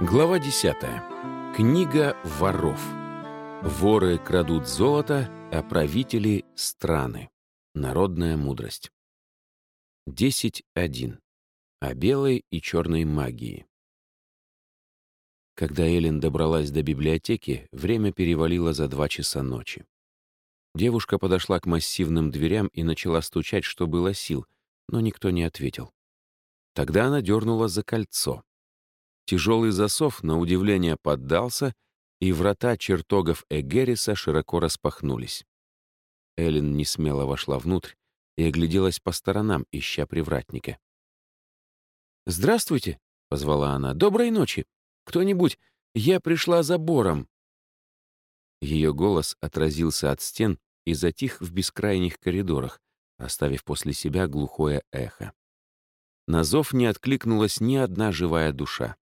Глава 10. Книга воров. Воры крадут золото, а правители — страны. Народная мудрость. 10.1. О белой и черной магии. Когда Эллен добралась до библиотеки, время перевалило за два часа ночи. Девушка подошла к массивным дверям и начала стучать, что было сил, но никто не ответил. Тогда она дернула за кольцо. Тяжелый засов, на удивление, поддался, и врата чертогов Эгериса широко распахнулись. Эллен несмело вошла внутрь и огляделась по сторонам, ища привратника. «Здравствуйте!» — позвала она. «Доброй ночи! Кто-нибудь, я пришла за Бором!» Ее голос отразился от стен и затих в бескрайних коридорах, оставив после себя глухое эхо. На зов не откликнулась ни одна живая душа.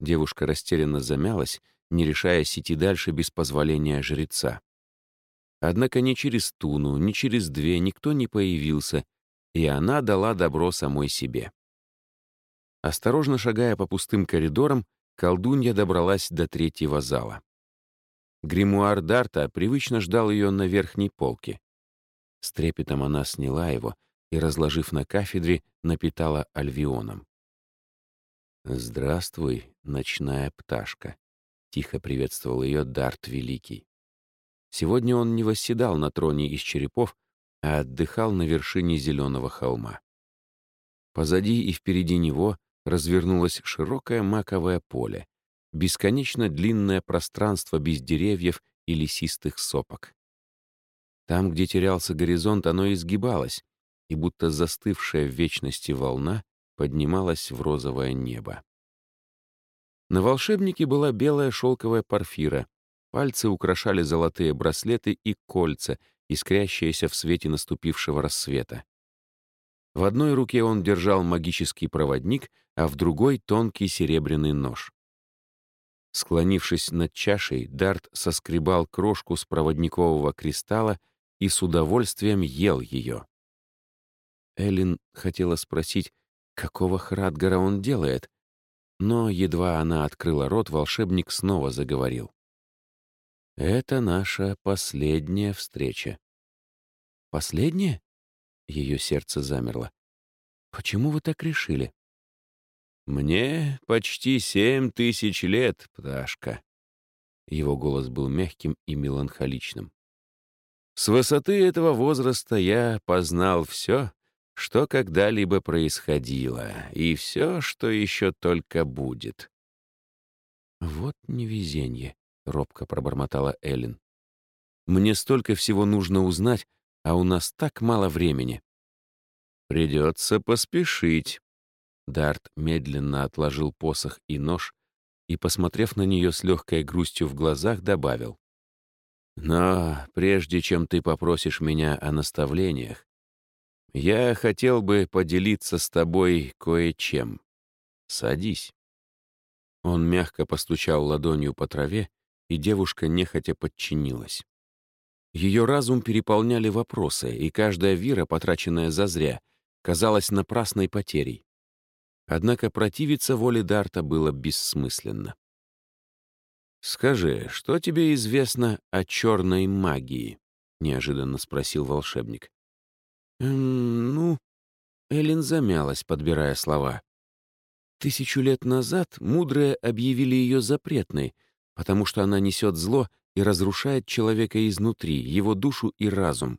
Девушка растерянно замялась, не решаясь идти дальше без позволения жреца. Однако ни через Туну, ни через две никто не появился, и она дала добро самой себе. Осторожно шагая по пустым коридорам, колдунья добралась до третьего зала. Гримуар Дарта привычно ждал ее на верхней полке. С трепетом она сняла его и, разложив на кафедре, напитала альвионом. «Здравствуй, ночная пташка», — тихо приветствовал ее Дарт Великий. Сегодня он не восседал на троне из черепов, а отдыхал на вершине зеленого холма. Позади и впереди него развернулось широкое маковое поле, бесконечно длинное пространство без деревьев и лесистых сопок. Там, где терялся горизонт, оно изгибалось, и будто застывшая в вечности волна поднималась в розовое небо. На волшебнике была белая шелковая парфира, пальцы украшали золотые браслеты и кольца, искрящиеся в свете наступившего рассвета. В одной руке он держал магический проводник, а в другой — тонкий серебряный нож. Склонившись над чашей, Дарт соскребал крошку с проводникового кристалла и с удовольствием ел ее. Эллен хотела спросить, какого Храдгара он делает, но едва она открыла рот, волшебник снова заговорил. «Это наша последняя встреча». «Последняя?» Ее сердце замерло. «Почему вы так решили?» «Мне почти семь тысяч лет, пташка». Его голос был мягким и меланхоличным. «С высоты этого возраста я познал все, что когда-либо происходило, и все, что еще только будет». «Вот невезенье», — робко пробормотала Эллен. «Мне столько всего нужно узнать, а у нас так мало времени». «Придется поспешить». Дарт медленно отложил посох и нож и, посмотрев на нее с легкой грустью в глазах, добавил. «Но прежде чем ты попросишь меня о наставлениях, я хотел бы поделиться с тобой кое-чем. Садись». Он мягко постучал ладонью по траве, и девушка нехотя подчинилась. Ее разум переполняли вопросы, и каждая вира, потраченная зазря, казалась напрасной потерей. Однако противиться воле Дарта было бессмысленно. «Скажи, что тебе известно о черной магии?» — неожиданно спросил волшебник. «Эм, ну...» Эллен замялась, подбирая слова. Тысячу лет назад мудрые объявили ее запретной, потому что она несет зло и разрушает человека изнутри, его душу и разум.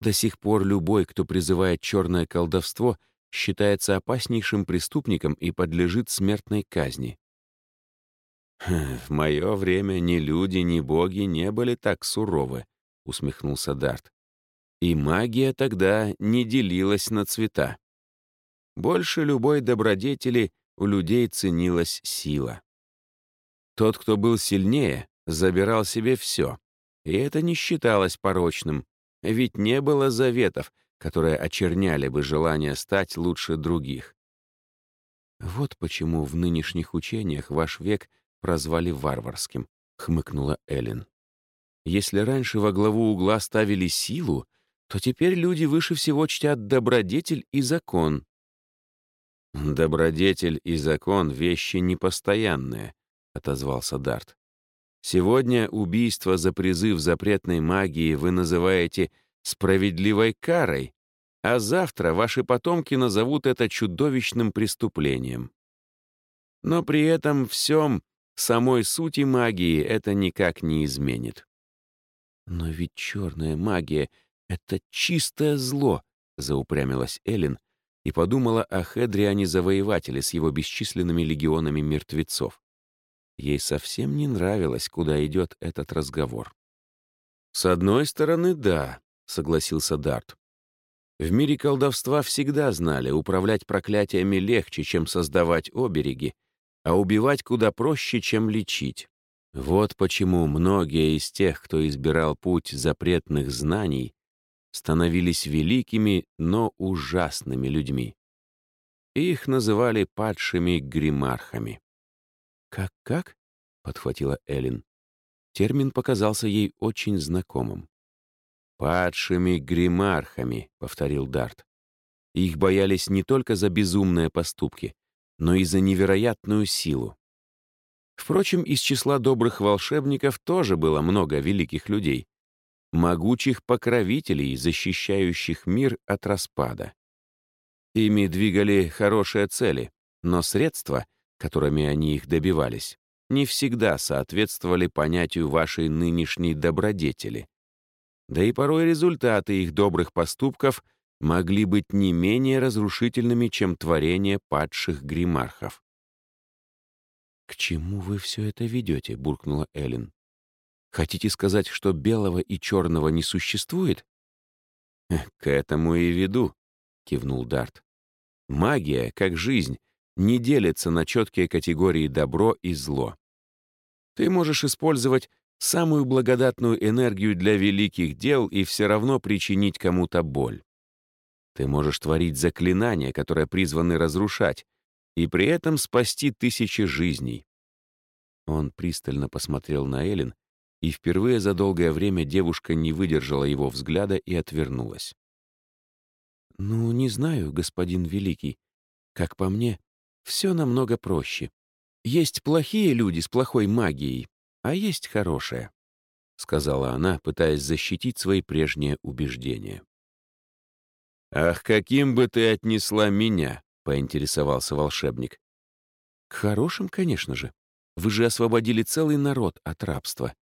До сих пор любой, кто призывает черное колдовство, считается опаснейшим преступником и подлежит смертной казни. «Хм, «В мое время ни люди, ни боги не были так суровы», — усмехнулся Дарт. «И магия тогда не делилась на цвета. Больше любой добродетели у людей ценилась сила. Тот, кто был сильнее, забирал себе все. И это не считалось порочным, ведь не было заветов, которые очерняли бы желание стать лучше других. «Вот почему в нынешних учениях ваш век прозвали варварским», — хмыкнула Эллен. «Если раньше во главу угла ставили силу, то теперь люди выше всего чтят добродетель и закон». «Добродетель и закон — вещи непостоянные», — отозвался Дарт. «Сегодня убийство за призыв запретной магии вы называете справедливой карой, а завтра ваши потомки назовут это чудовищным преступлением. Но при этом всем самой сути магии это никак не изменит. «Но ведь черная магия — это чистое зло», — заупрямилась Эллен и подумала о Хедриане-завоевателе с его бесчисленными легионами мертвецов. Ей совсем не нравилось, куда идет этот разговор. «С одной стороны, да», — согласился Дарт. В мире колдовства всегда знали, управлять проклятиями легче, чем создавать обереги, а убивать куда проще, чем лечить. Вот почему многие из тех, кто избирал путь запретных знаний, становились великими, но ужасными людьми. Их называли падшими гримархами. «Как-как?» — подхватила Эллен. Термин показался ей очень знакомым. «Падшими гримархами», — повторил Дарт. Их боялись не только за безумные поступки, но и за невероятную силу. Впрочем, из числа добрых волшебников тоже было много великих людей, могучих покровителей, защищающих мир от распада. Ими двигали хорошие цели, но средства, которыми они их добивались, не всегда соответствовали понятию вашей нынешней добродетели. Да и порой результаты их добрых поступков могли быть не менее разрушительными, чем творение падших гримархов. «К чему вы все это ведете?» — буркнула Эллен. «Хотите сказать, что белого и черного не существует?» «К этому и веду», — кивнул Дарт. «Магия, как жизнь, не делится на четкие категории добро и зло. Ты можешь использовать самую благодатную энергию для великих дел и все равно причинить кому-то боль. Ты можешь творить заклинания, которые призваны разрушать, и при этом спасти тысячи жизней. Он пристально посмотрел на Эллен, и впервые за долгое время девушка не выдержала его взгляда и отвернулась. «Ну, не знаю, господин Великий. Как по мне, все намного проще. Есть плохие люди с плохой магией, а есть хорошая», — сказала она, пытаясь защитить свои прежние убеждения. «Ах, каким бы ты отнесла меня!» — поинтересовался волшебник. «К хорошим, конечно же. Вы же освободили целый народ от рабства».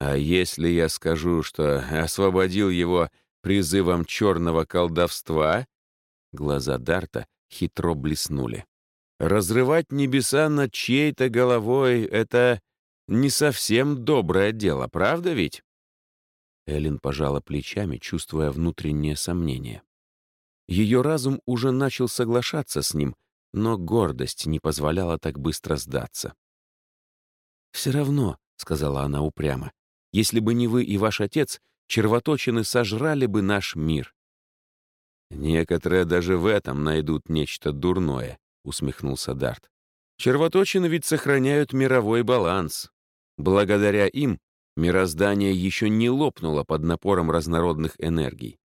«А если я скажу, что освободил его призывом черного колдовства?» Глаза Дарта хитро блеснули. «Разрывать небеса над чьей-то головой — это не совсем доброе дело, правда ведь?» Эллен пожала плечами, чувствуя внутреннее сомнение. Ее разум уже начал соглашаться с ним, но гордость не позволяла так быстро сдаться. «Все равно», — сказала она упрямо, — «если бы не вы и ваш отец, червоточины сожрали бы наш мир». «Некоторые даже в этом найдут нечто дурное», — усмехнулся Дарт. «Червоточины ведь сохраняют мировой баланс. Благодаря им Мироздание еще не лопнуло под напором разнородных энергий.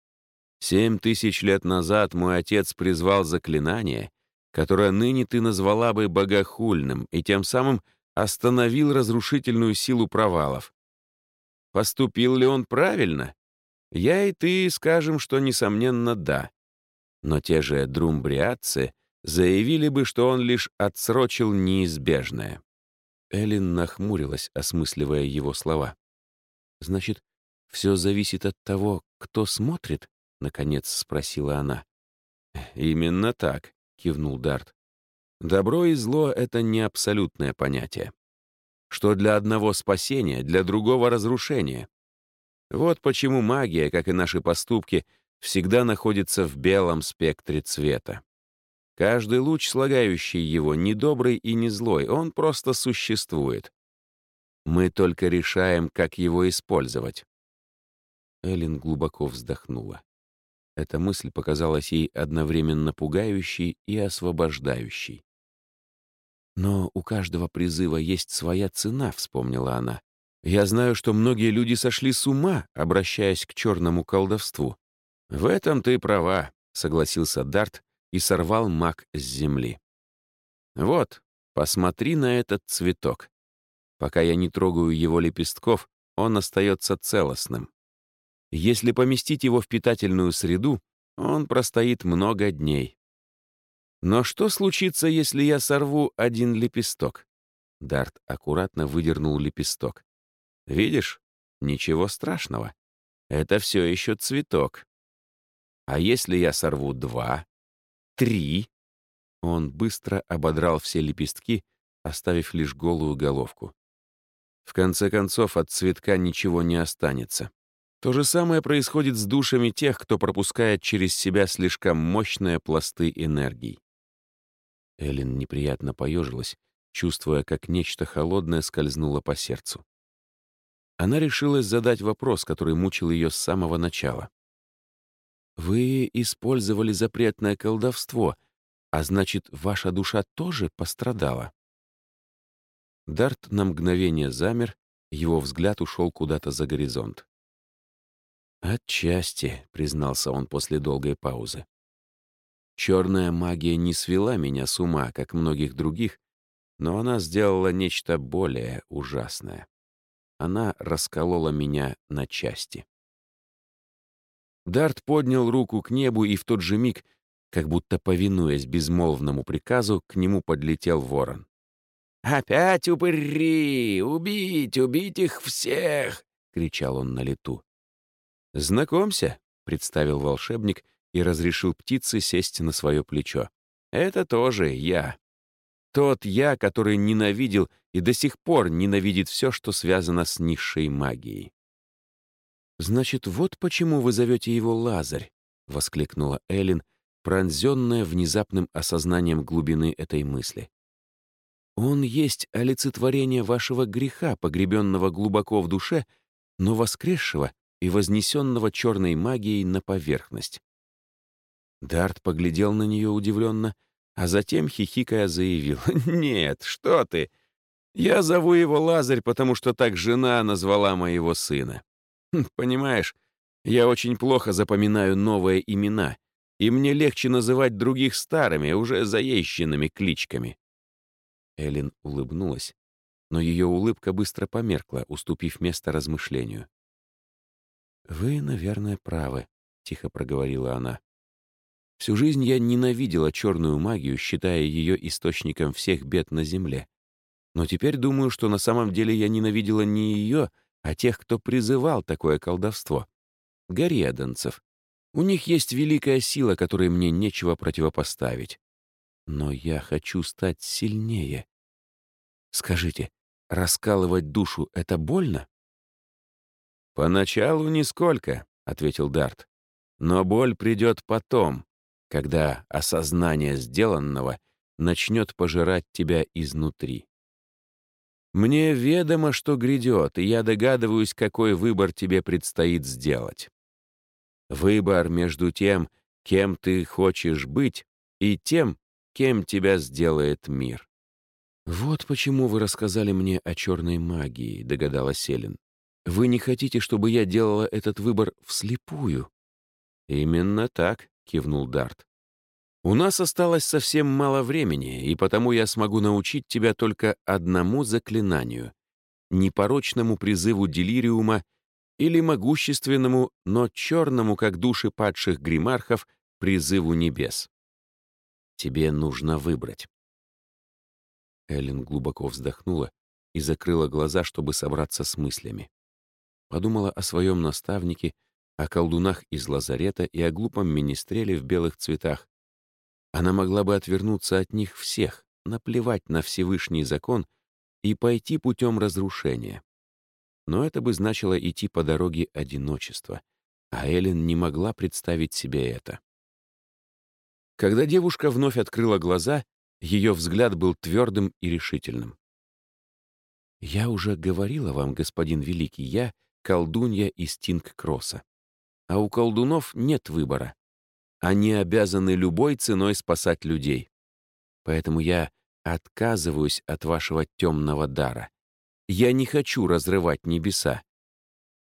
Семь тысяч лет назад мой отец призвал заклинание, которое ныне ты назвала бы богохульным, и тем самым остановил разрушительную силу провалов. Поступил ли он правильно? Я и ты скажем, что, несомненно, да. Но те же друмбриатцы заявили бы, что он лишь отсрочил неизбежное. Эллен нахмурилась, осмысливая его слова. «Значит, все зависит от того, кто смотрит?» — наконец спросила она. «Именно так», — кивнул Дарт. «Добро и зло — это не абсолютное понятие. Что для одного спасение, для другого разрушение. Вот почему магия, как и наши поступки, всегда находится в белом спектре цвета. Каждый луч, слагающий его, не добрый и не злой, он просто существует. Мы только решаем, как его использовать. Эллен глубоко вздохнула. Эта мысль показалась ей одновременно пугающей и освобождающей. «Но у каждого призыва есть своя цена», — вспомнила она. «Я знаю, что многие люди сошли с ума, обращаясь к черному колдовству». «В этом ты права», — согласился Дарт, и сорвал мак с земли. «Вот, посмотри на этот цветок. Пока я не трогаю его лепестков, он остается целостным. Если поместить его в питательную среду, он простоит много дней. Но что случится, если я сорву один лепесток? Дарт аккуратно выдернул лепесток. Видишь? Ничего страшного. Это все еще цветок. А если я сорву два, три? Он быстро ободрал все лепестки, оставив лишь голую головку. В конце концов, от цветка ничего не останется. То же самое происходит с душами тех, кто пропускает через себя слишком мощные пласты энергий. Эллен неприятно поежилась, чувствуя, как нечто холодное скользнуло по сердцу. Она решилась задать вопрос, который мучил ее с самого начала. «Вы использовали запретное колдовство, а значит, ваша душа тоже пострадала?» Дарт на мгновение замер, его взгляд ушел куда-то за горизонт. «Отчасти», — признался он после долгой паузы. «Черная магия не свела меня с ума, как многих других, но она сделала нечто более ужасное. Она расколола меня на части». Дарт поднял руку к небу, и в тот же миг, как будто повинуясь безмолвному приказу, к нему подлетел ворон. «Опять упыри! Убить, убить их всех!» — кричал он на лету. «Знакомься», — представил волшебник и разрешил птице сесть на свое плечо. «Это тоже я. Тот я, который ненавидел и до сих пор ненавидит все, что связано с низшей магией». «Значит, вот почему вы зовете его Лазарь», — воскликнула Эллен, пронзенная внезапным осознанием глубины этой мысли. Он есть олицетворение вашего греха, погребенного глубоко в душе, но воскресшего и вознесенного черной магией на поверхность. Дарт поглядел на нее удивленно, а затем, хихикая, заявил, «Нет, что ты! Я зову его Лазарь, потому что так жена назвала моего сына. Хм, понимаешь, я очень плохо запоминаю новые имена, и мне легче называть других старыми, уже заезженными кличками. Эллен улыбнулась, но ее улыбка быстро померкла, уступив место размышлению. «Вы, наверное, правы», — тихо проговорила она. «Всю жизнь я ненавидела черную магию, считая ее источником всех бед на Земле. Но теперь думаю, что на самом деле я ненавидела не ее, а тех, кто призывал такое колдовство. Гориаданцев. У них есть великая сила, которой мне нечего противопоставить. Но я хочу стать сильнее. Скажите, раскалывать душу — это больно? «Поначалу нисколько», — ответил Дарт. «Но боль придет потом, когда осознание сделанного начнет пожирать тебя изнутри. Мне ведомо, что грядет, и я догадываюсь, какой выбор тебе предстоит сделать. Выбор между тем, кем ты хочешь быть, и тем, кем тебя сделает мир. «Вот почему вы рассказали мне о черной магии», — догадалась Селин. «Вы не хотите, чтобы я делала этот выбор вслепую?» «Именно так», — кивнул Дарт. «У нас осталось совсем мало времени, и потому я смогу научить тебя только одному заклинанию — непорочному призыву делириума или могущественному, но черному, как души падших гримархов, призыву небес. Тебе нужно выбрать. Эллен глубоко вздохнула и закрыла глаза, чтобы собраться с мыслями. Подумала о своем наставнике, о колдунах из лазарета и о глупом министреле в белых цветах. Она могла бы отвернуться от них всех, наплевать на Всевышний закон и пойти путем разрушения. Но это бы значило идти по дороге одиночества, а Эллен не могла представить себе это. Когда девушка вновь открыла глаза, ее взгляд был твердым и решительным. «Я уже говорила вам, господин Великий, я — колдунья из Тинг-Кросса. А у колдунов нет выбора. Они обязаны любой ценой спасать людей. Поэтому я отказываюсь от вашего темного дара. Я не хочу разрывать небеса.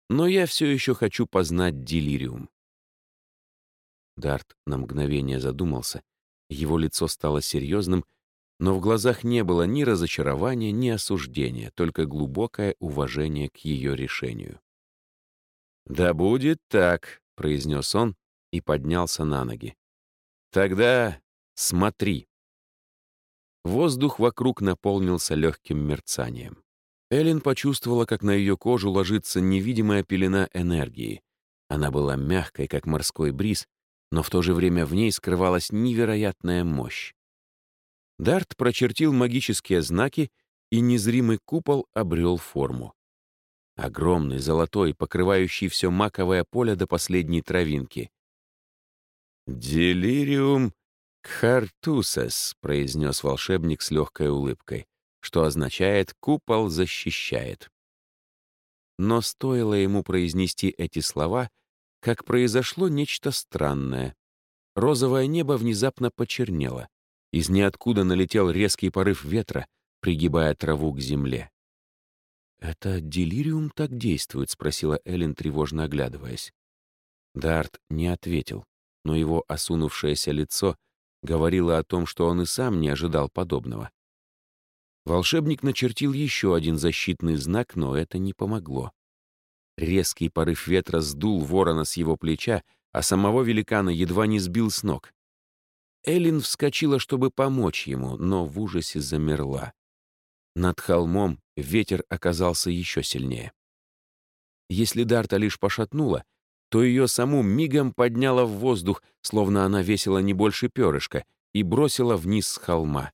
Но я все еще хочу познать делириум». Дарт на мгновение задумался, Его лицо стало серьезным, но в глазах не было ни разочарования, ни осуждения, только глубокое уважение к ее решению. «Да будет так», — произнес он и поднялся на ноги. «Тогда смотри». Воздух вокруг наполнился легким мерцанием. Эллен почувствовала, как на ее кожу ложится невидимая пелена энергии. Она была мягкой, как морской бриз, но в то же время в ней скрывалась невероятная мощь. Дарт прочертил магические знаки, и незримый купол обрел форму. Огромный, золотой, покрывающий все маковое поле до последней травинки. «Делириум кхартусес», — произнес волшебник с легкой улыбкой, что означает «купол защищает». Но стоило ему произнести эти слова, как произошло нечто странное. Розовое небо внезапно почернело. Из ниоткуда налетел резкий порыв ветра, пригибая траву к земле. «Это делириум так действует?» — спросила Эллен, тревожно оглядываясь. Дарт не ответил, но его осунувшееся лицо говорило о том, что он и сам не ожидал подобного. Волшебник начертил еще один защитный знак, но это не помогло. Резкий порыв ветра сдул ворона с его плеча, а самого великана едва не сбил с ног. Эллин вскочила, чтобы помочь ему, но в ужасе замерла. Над холмом ветер оказался еще сильнее. Если Дарта лишь пошатнула, то ее саму мигом подняла в воздух, словно она весила не больше перышка, и бросила вниз с холма.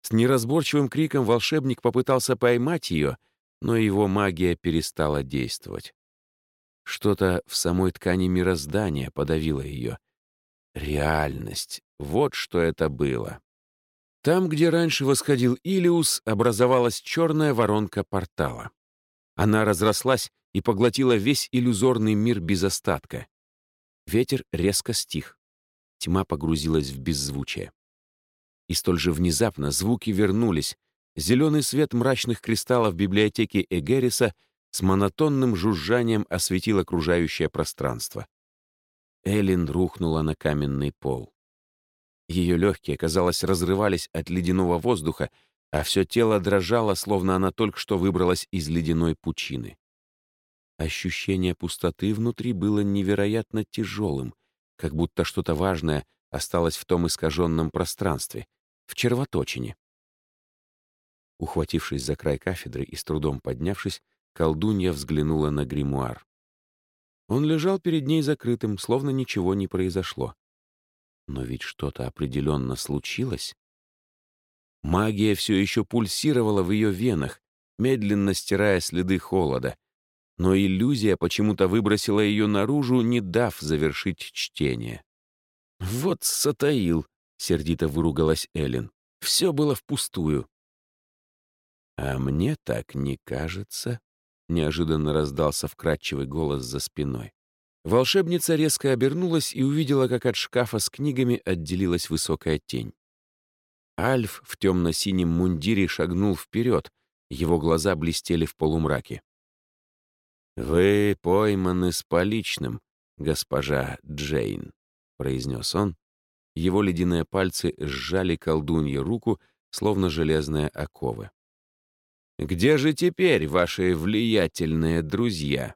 С неразборчивым криком волшебник попытался поймать ее — но его магия перестала действовать. Что-то в самой ткани мироздания подавило ее. Реальность. Вот что это было. Там, где раньше восходил Илиус, образовалась черная воронка портала. Она разрослась и поглотила весь иллюзорный мир без остатка. Ветер резко стих. Тьма погрузилась в беззвучие. И столь же внезапно звуки вернулись, Зеленый свет мрачных кристаллов библиотеки Эгериса с монотонным жужжанием осветил окружающее пространство. Эллин рухнула на каменный пол. Ее легкие, казалось, разрывались от ледяного воздуха, а все тело дрожало, словно она только что выбралась из ледяной пучины. Ощущение пустоты внутри было невероятно тяжелым, как будто что-то важное осталось в том искаженном пространстве, в червоточине. Ухватившись за край кафедры и с трудом поднявшись, колдунья взглянула на гримуар. Он лежал перед ней закрытым, словно ничего не произошло. Но ведь что-то определенно случилось. Магия все еще пульсировала в ее венах, медленно стирая следы холода, но иллюзия почему-то выбросила ее наружу, не дав завершить чтение. «Вот сатаил!» — сердито выругалась Эллен. «Все было впустую. «А мне так не кажется», — неожиданно раздался вкрадчивый голос за спиной. Волшебница резко обернулась и увидела, как от шкафа с книгами отделилась высокая тень. Альф в темно-синем мундире шагнул вперед, его глаза блестели в полумраке. «Вы пойманы с поличным, госпожа Джейн», — произнес он. Его ледяные пальцы сжали колдунье руку, словно железные оковы. Где же теперь ваши влиятельные друзья?»